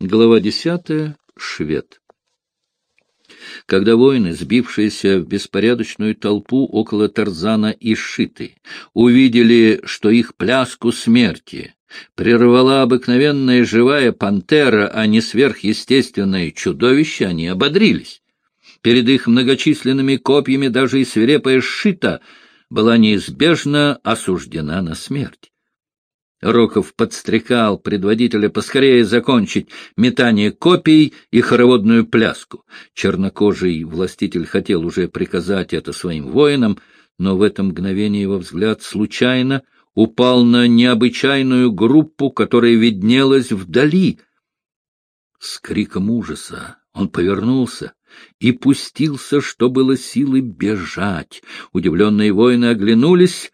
Глава десятая. Швед. Когда воины, сбившиеся в беспорядочную толпу около Тарзана и Шиты, увидели, что их пляску смерти прервала обыкновенная живая пантера, а не сверхъестественное чудовище, они ободрились. Перед их многочисленными копьями даже и свирепая Шита была неизбежно осуждена на смерть. Роков подстрекал предводителя поскорее закончить метание копий и хороводную пляску. Чернокожий властитель хотел уже приказать это своим воинам, но в это мгновение его взгляд случайно упал на необычайную группу, которая виднелась вдали. С криком ужаса он повернулся и пустился, что было силы, бежать. Удивленные воины оглянулись,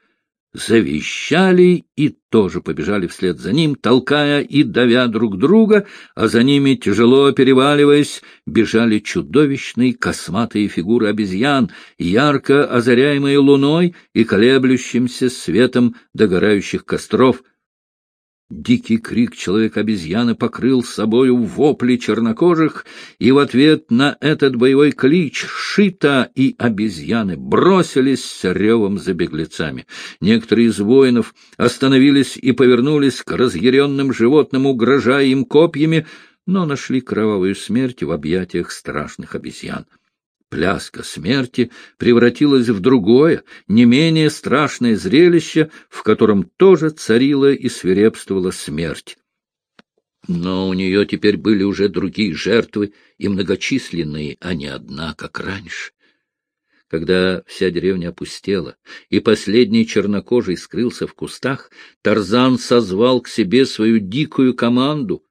завещали и тоже побежали вслед за ним, толкая и давя друг друга, а за ними, тяжело переваливаясь, бежали чудовищные косматые фигуры обезьян, ярко озаряемые луной и колеблющимся светом догорающих костров — Дикий крик человека-обезьяны покрыл собою вопли чернокожих, и в ответ на этот боевой клич Шита и обезьяны бросились с ревом за беглецами. Некоторые из воинов остановились и повернулись к разъяренным животным, угрожая им копьями, но нашли кровавую смерть в объятиях страшных обезьян. Пляска смерти превратилась в другое, не менее страшное зрелище, в котором тоже царила и свирепствовала смерть. Но у нее теперь были уже другие жертвы, и многочисленные, а не одна, как раньше. Когда вся деревня опустела, и последний чернокожий скрылся в кустах, Тарзан созвал к себе свою дикую команду,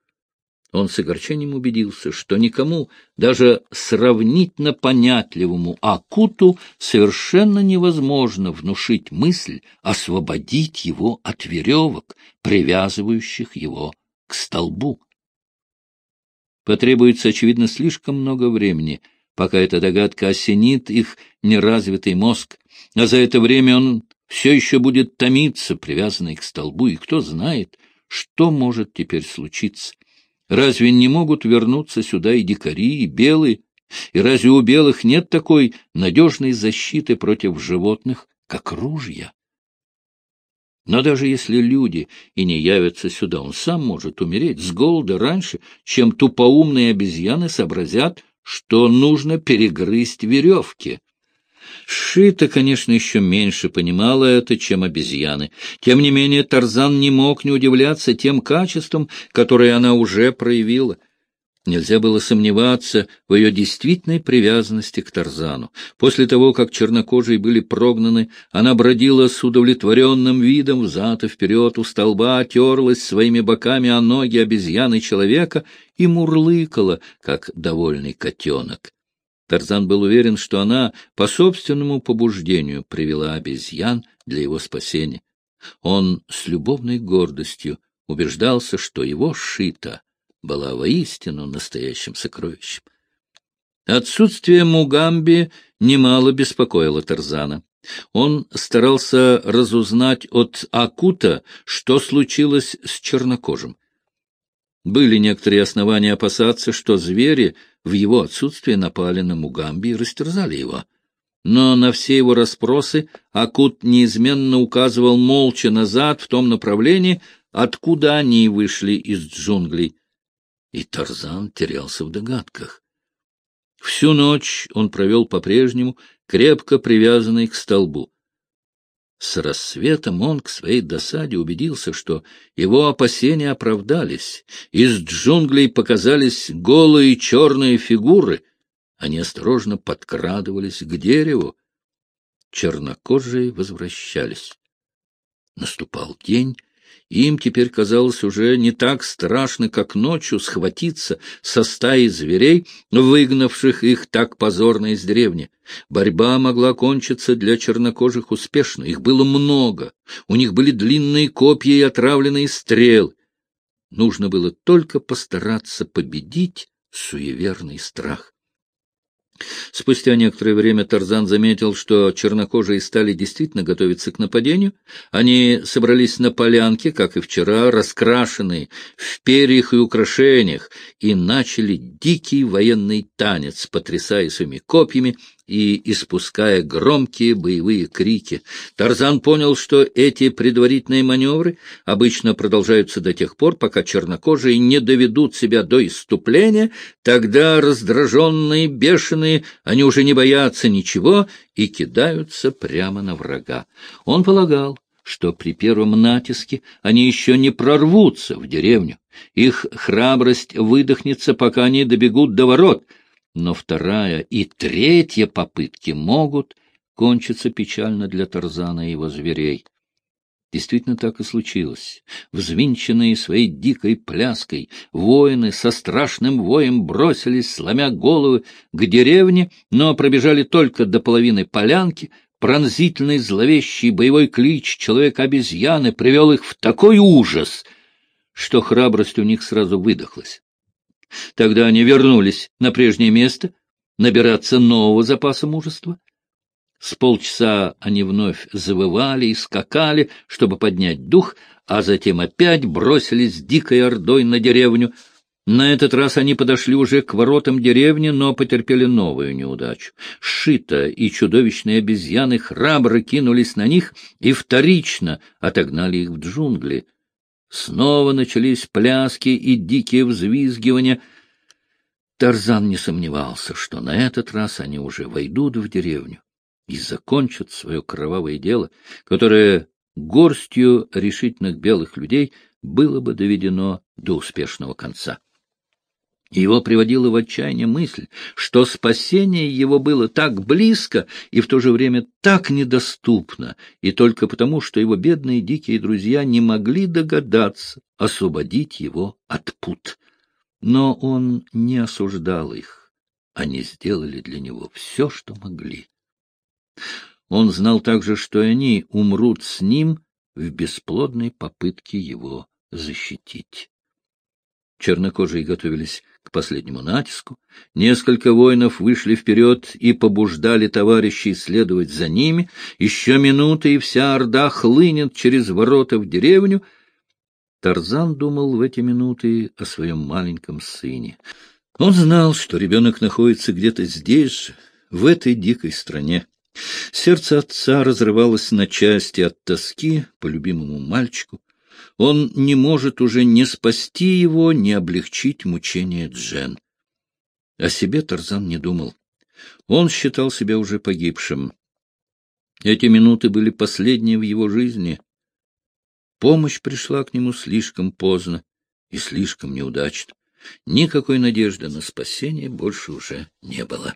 он с огорчением убедился, что никому, даже сравнительно понятливому Акуту, совершенно невозможно внушить мысль освободить его от веревок, привязывающих его к столбу. Потребуется, очевидно, слишком много времени, пока эта догадка осенит их неразвитый мозг, а за это время он все еще будет томиться, привязанный к столбу, и кто знает, что может теперь случиться. Разве не могут вернуться сюда и дикари, и белые? И разве у белых нет такой надежной защиты против животных, как ружья? Но даже если люди и не явятся сюда, он сам может умереть с голода раньше, чем тупоумные обезьяны сообразят, что нужно перегрызть веревки. Шита, конечно, еще меньше понимала это, чем обезьяны. Тем не менее, Тарзан не мог не удивляться тем качествам, которые она уже проявила. Нельзя было сомневаться в ее действительной привязанности к Тарзану. После того, как чернокожие были прогнаны, она бродила с удовлетворенным видом взад и вперед у столба, терлась своими боками о ноги обезьяны человека и мурлыкала, как довольный котенок. Тарзан был уверен, что она по собственному побуждению привела обезьян для его спасения. Он с любовной гордостью убеждался, что его шита была воистину настоящим сокровищем. Отсутствие Мугамби немало беспокоило Тарзана. Он старался разузнать от Акута, что случилось с чернокожим. Были некоторые основания опасаться, что звери в его отсутствие напали на Мугамби и растерзали его. Но на все его расспросы Акут неизменно указывал молча назад в том направлении, откуда они вышли из джунглей. И Тарзан терялся в догадках. Всю ночь он провел по-прежнему, крепко привязанный к столбу. С рассветом он к своей досаде убедился, что его опасения оправдались. Из джунглей показались голые черные фигуры. Они осторожно подкрадывались к дереву. Чернокожие возвращались. Наступал день, им теперь казалось уже не так страшно, как ночью схватиться со стаей зверей, выгнавших их так позорно из деревни. Борьба могла кончиться для чернокожих успешно, их было много, у них были длинные копья и отравленные стрелы. Нужно было только постараться победить суеверный страх. Спустя некоторое время Тарзан заметил, что чернокожие стали действительно готовиться к нападению. Они собрались на полянке, как и вчера, раскрашенные в перьях и украшениях, и начали дикий военный танец, потрясая своими копьями и испуская громкие боевые крики. Тарзан понял, что эти предварительные маневры обычно продолжаются до тех пор, пока чернокожие не доведут себя до иступления, тогда раздраженные, бешеные, они уже не боятся ничего и кидаются прямо на врага. Он полагал, что при первом натиске они еще не прорвутся в деревню. Их храбрость выдохнется, пока они добегут до ворот — но вторая и третья попытки могут кончиться печально для Тарзана и его зверей. Действительно так и случилось. Взвинченные своей дикой пляской, воины со страшным воем бросились, сломя головы, к деревне, но пробежали только до половины полянки. Пронзительный зловещий боевой клич человека-обезьяны привел их в такой ужас, что храбрость у них сразу выдохлась. Тогда они вернулись на прежнее место, набираться нового запаса мужества. С полчаса они вновь завывали и скакали, чтобы поднять дух, а затем опять бросились дикой ордой на деревню. На этот раз они подошли уже к воротам деревни, но потерпели новую неудачу. Шита и чудовищные обезьяны храбро кинулись на них и вторично отогнали их в джунгли. Снова начались пляски и дикие взвизгивания. Тарзан не сомневался, что на этот раз они уже войдут в деревню и закончат свое кровавое дело, которое горстью решительных белых людей было бы доведено до успешного конца. Его приводила в отчаяние мысль, что спасение его было так близко и в то же время так недоступно, и только потому, что его бедные дикие друзья не могли догадаться освободить его от пут. Но он не осуждал их. Они сделали для него все, что могли. Он знал также, что они умрут с ним в бесплодной попытке его защитить. Чернокожие готовились к последнему натиску. Несколько воинов вышли вперед и побуждали товарищей следовать за ними. Еще минуты, и вся орда хлынет через ворота в деревню. Тарзан думал в эти минуты о своем маленьком сыне. Он знал, что ребенок находится где-то здесь в этой дикой стране. Сердце отца разрывалось на части от тоски по любимому мальчику. Он не может уже не спасти его, не облегчить мучения Джен. О себе Тарзан не думал. Он считал себя уже погибшим. Эти минуты были последние в его жизни. Помощь пришла к нему слишком поздно и слишком неудачно. Никакой надежды на спасение больше уже не было.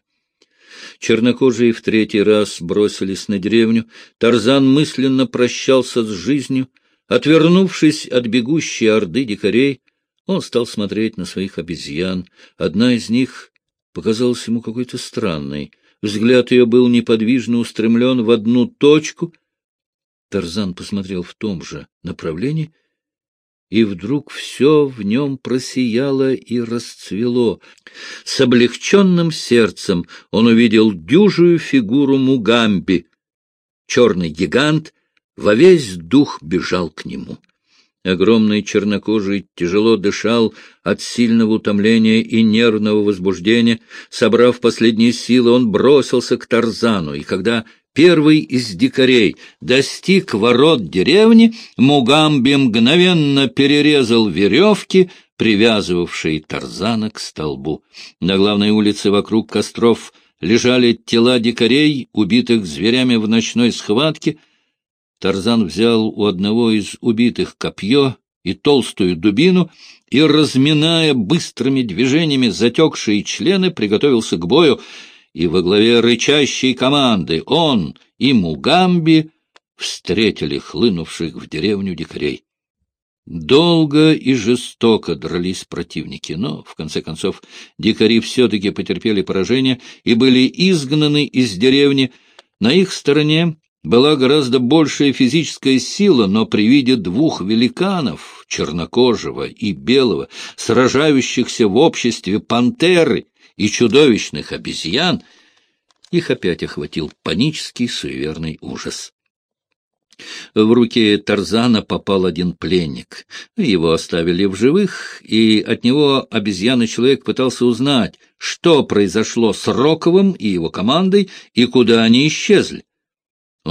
Чернокожие в третий раз бросились на деревню. Тарзан мысленно прощался с жизнью, Отвернувшись от бегущей орды дикарей, он стал смотреть на своих обезьян. Одна из них показалась ему какой-то странной. Взгляд ее был неподвижно устремлен в одну точку. Тарзан посмотрел в том же направлении, и вдруг все в нем просияло и расцвело. С облегченным сердцем он увидел дюжую фигуру Мугамби. Черный гигант — во весь дух бежал к нему. Огромный чернокожий тяжело дышал от сильного утомления и нервного возбуждения. Собрав последние силы, он бросился к Тарзану, и когда первый из дикарей достиг ворот деревни, Мугамби мгновенно перерезал веревки, привязывавшие Тарзана к столбу. На главной улице вокруг костров лежали тела дикарей, убитых зверями в ночной схватке — Тарзан взял у одного из убитых копье и толстую дубину и, разминая быстрыми движениями затекшие члены, приготовился к бою, и во главе рычащей команды он и Мугамби встретили хлынувших в деревню дикарей. Долго и жестоко дрались противники, но, в конце концов, дикари все-таки потерпели поражение и были изгнаны из деревни. На их стороне была гораздо большая физическая сила, но при виде двух великанов, чернокожего и белого, сражающихся в обществе пантеры и чудовищных обезьян, их опять охватил панический суеверный ужас. В руки Тарзана попал один пленник. Его оставили в живых, и от него обезьяна-человек пытался узнать, что произошло с Роковым и его командой, и куда они исчезли.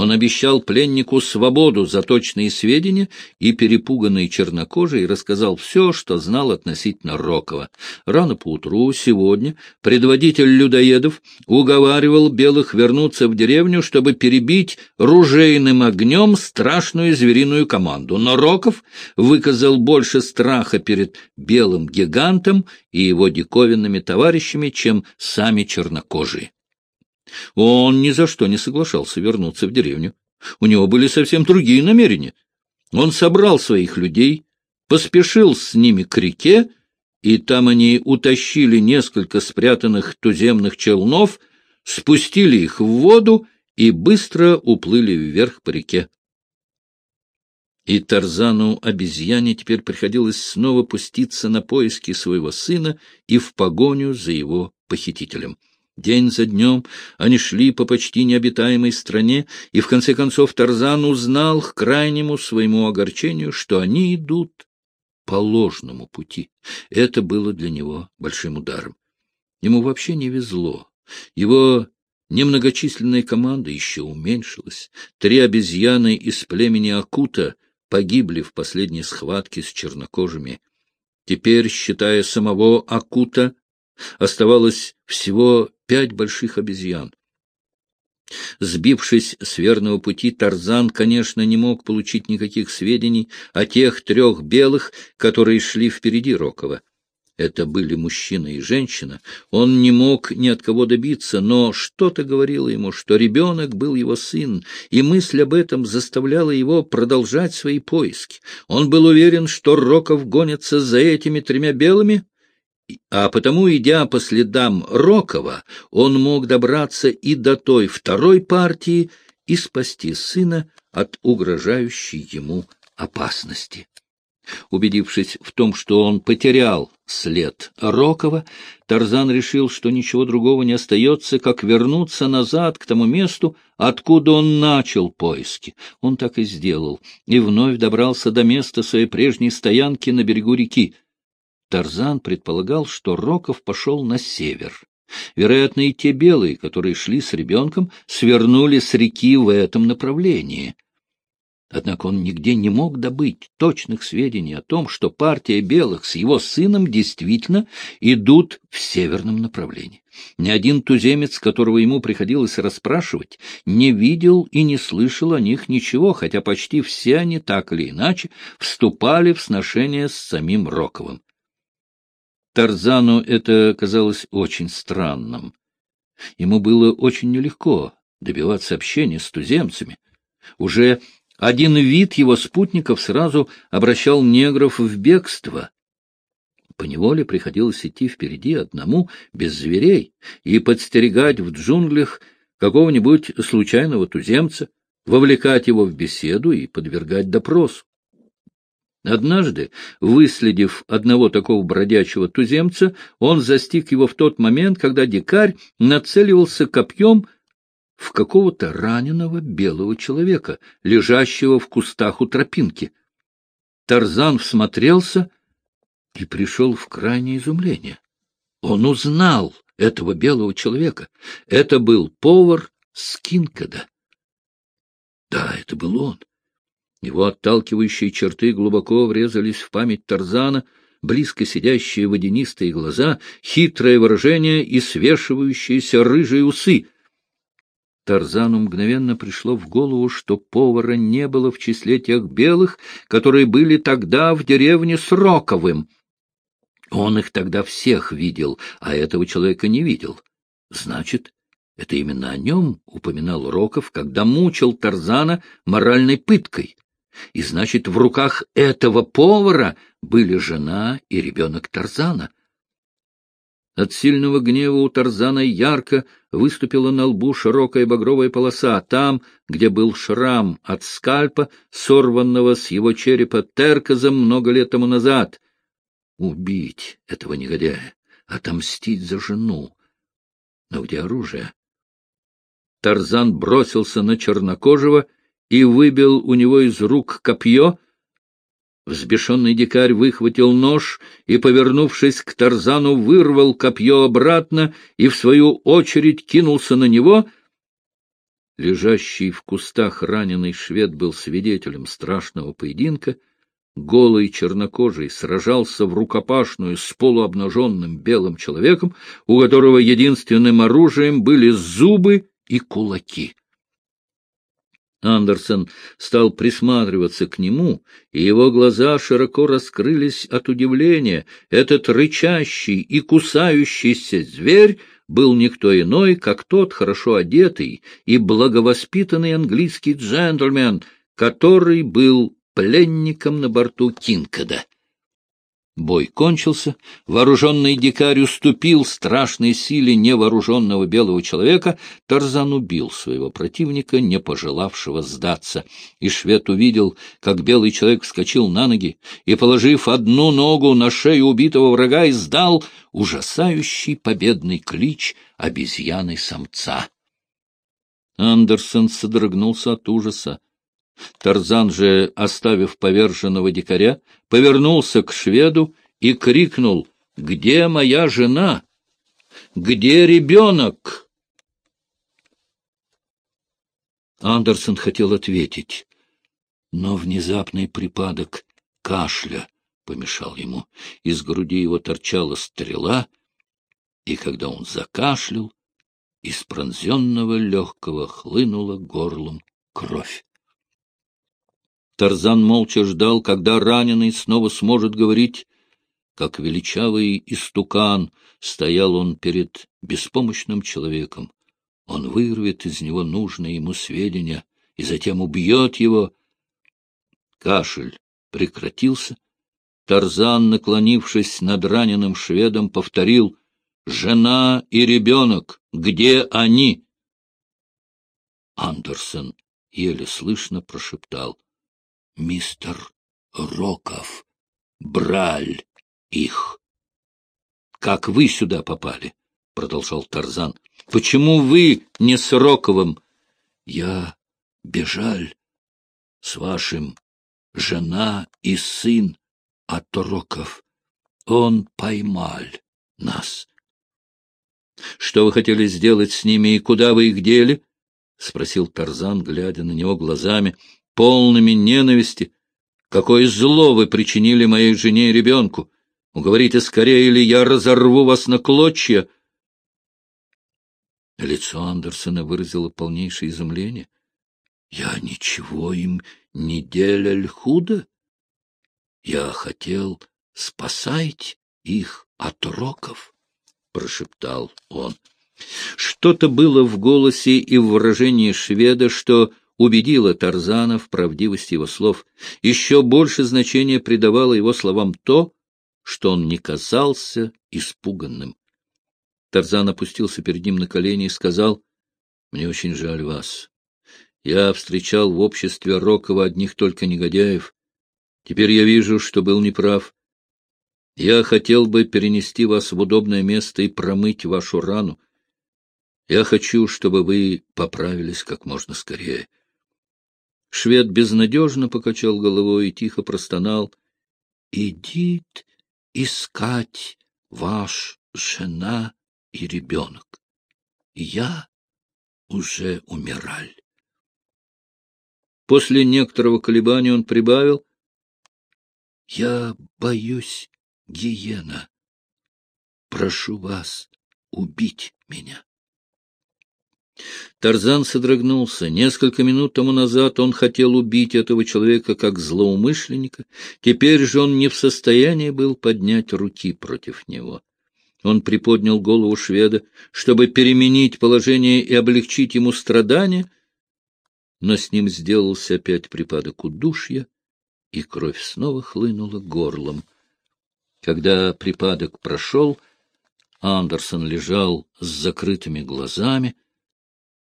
Он обещал пленнику свободу за точные сведения, и перепуганный чернокожий рассказал все, что знал относительно Рокова. Рано поутру, сегодня, предводитель людоедов уговаривал белых вернуться в деревню, чтобы перебить ружейным огнем страшную звериную команду. Но Роков выказал больше страха перед белым гигантом и его диковинными товарищами, чем сами чернокожие. Он ни за что не соглашался вернуться в деревню. У него были совсем другие намерения. Он собрал своих людей, поспешил с ними к реке, и там они утащили несколько спрятанных туземных челнов, спустили их в воду и быстро уплыли вверх по реке. И Тарзану обезьяне теперь приходилось снова пуститься на поиски своего сына и в погоню за его похитителем. День за днем они шли по почти необитаемой стране, и в конце концов Тарзан узнал к крайнему своему огорчению, что они идут по ложному пути. Это было для него большим ударом. Ему вообще не везло. Его немногочисленная команда еще уменьшилась. Три обезьяны из племени Акута погибли в последней схватке с чернокожими. Теперь, считая самого Акута, оставалось всего пять больших обезьян. Сбившись с верного пути, Тарзан, конечно, не мог получить никаких сведений о тех трех белых, которые шли впереди Рокова. Это были мужчина и женщина. Он не мог ни от кого добиться, но что-то говорило ему, что ребенок был его сын, и мысль об этом заставляла его продолжать свои поиски. Он был уверен, что Роков гонится за этими тремя белыми, а потому, идя по следам Рокова, он мог добраться и до той второй партии и спасти сына от угрожающей ему опасности. Убедившись в том, что он потерял след Рокова, Тарзан решил, что ничего другого не остается, как вернуться назад к тому месту, откуда он начал поиски. Он так и сделал, и вновь добрался до места своей прежней стоянки на берегу реки. Тарзан предполагал, что Роков пошел на север. Вероятно, и те белые, которые шли с ребенком, свернули с реки в этом направлении. Однако он нигде не мог добыть точных сведений о том, что партия белых с его сыном действительно идут в северном направлении. Ни один туземец, которого ему приходилось расспрашивать, не видел и не слышал о них ничего, хотя почти все они так или иначе вступали в сношение с самим Роковым. Тарзану это казалось очень странным. Ему было очень нелегко добиваться общения с туземцами. Уже один вид его спутников сразу обращал негров в бегство. Поневоле приходилось идти впереди одному, без зверей, и подстерегать в джунглях какого-нибудь случайного туземца, вовлекать его в беседу и подвергать допросу. Однажды, выследив одного такого бродячего туземца, он застиг его в тот момент, когда дикарь нацеливался копьем в какого-то раненого белого человека, лежащего в кустах у тропинки. Тарзан всмотрелся и пришел в крайнее изумление. Он узнал этого белого человека. Это был повар Скинкада. Да, это был он. Его отталкивающие черты глубоко врезались в память Тарзана, близко сидящие водянистые глаза, хитрое выражение и свешивающиеся рыжие усы. Тарзану мгновенно пришло в голову, что повара не было в числе тех белых, которые были тогда в деревне с Роковым. Он их тогда всех видел, а этого человека не видел. Значит, это именно о нем упоминал Роков, когда мучил Тарзана моральной пыткой. И значит, в руках этого повара были жена и ребенок Тарзана. От сильного гнева у Тарзана ярко выступила на лбу широкая багровая полоса. Там, где был шрам от скальпа, сорванного с его черепа терказом много лет тому назад. Убить этого негодяя, отомстить за жену, Но где оружие? Тарзан бросился на чернокожего и выбил у него из рук копье. Взбешенный дикарь выхватил нож и, повернувшись к Тарзану, вырвал копье обратно и, в свою очередь, кинулся на него. Лежащий в кустах раненый швед был свидетелем страшного поединка — голый чернокожий сражался в рукопашную с полуобнаженным белым человеком, у которого единственным оружием были зубы и кулаки. Андерсон стал присматриваться к нему, и его глаза широко раскрылись от удивления. Этот рычащий и кусающийся зверь был никто иной, как тот хорошо одетый и благовоспитанный английский джентльмен, который был пленником на борту Кинкада. Бой кончился, вооруженный дикарь уступил страшной силе невооруженного белого человека, Тарзан убил своего противника, не пожелавшего сдаться, и швед увидел, как белый человек вскочил на ноги и, положив одну ногу на шею убитого врага, издал ужасающий победный клич обезьяны-самца. Андерсон содрогнулся от ужаса. Тарзан же, оставив поверженного дикаря, повернулся к шведу и крикнул «Где моя жена? Где ребенок?» Андерсон хотел ответить, но внезапный припадок кашля помешал ему. Из груди его торчала стрела, и когда он закашлял, из пронзенного легкого хлынула горлом кровь. Тарзан молча ждал, когда раненый снова сможет говорить. Как величавый истукан стоял он перед беспомощным человеком. Он вырвет из него нужные ему сведения и затем убьет его. Кашель прекратился. Тарзан, наклонившись над раненым шведом, повторил «Жена и ребенок, где они?» Андерсон еле слышно прошептал — мистер Роков браль их. — Как вы сюда попали? — продолжал Тарзан. — Почему вы не с Роковым? — Я бежаль с вашим жена и сын от Роков. Он поймал нас. — Что вы хотели сделать с ними и куда вы их дели? — спросил Тарзан, глядя на него глазами, полными ненависти. Какое зло вы причинили моей жене и ребенку! Уговорите скорее, или я разорву вас на клочья!» Лицо Андерсона выразило полнейшее изумление. «Я ничего им не делал худо. Я хотел спасать их от роков», — прошептал он. Что-то было в голосе и в выражении шведа, что убедила Тарзана в правдивости его слов. Еще больше значения придавало его словам то, что он не казался испуганным. Тарзан опустился перед ним на колени и сказал, — Мне очень жаль вас. Я встречал в обществе Рокова одних только негодяев. Теперь я вижу, что был неправ. Я хотел бы перенести вас в удобное место и промыть вашу рану. Я хочу, чтобы вы поправились как можно скорее. Швед безнадежно покачал головой и тихо простонал. — Идит искать ваш жена и ребенок. Я уже умирал. После некоторого колебания он прибавил. — Я боюсь гиена. Прошу вас убить меня. Тарзан содрогнулся. Несколько минут тому назад он хотел убить этого человека как злоумышленника, теперь же он не в состоянии был поднять руки против него. Он приподнял голову шведа, чтобы переменить положение и облегчить ему страдания, но с ним сделался опять припадок удушья, и кровь снова хлынула горлом. Когда припадок прошел, Андерсон лежал с закрытыми глазами,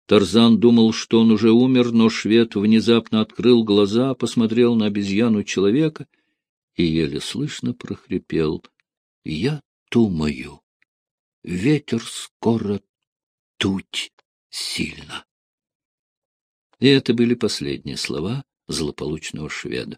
Тарзан думал, что он уже умер, но швед внезапно открыл глаза, посмотрел на обезьяну человека и еле слышно прохрипел. — Я думаю, ветер скоро ртуть сильно. И это были последние слова злополучного шведа.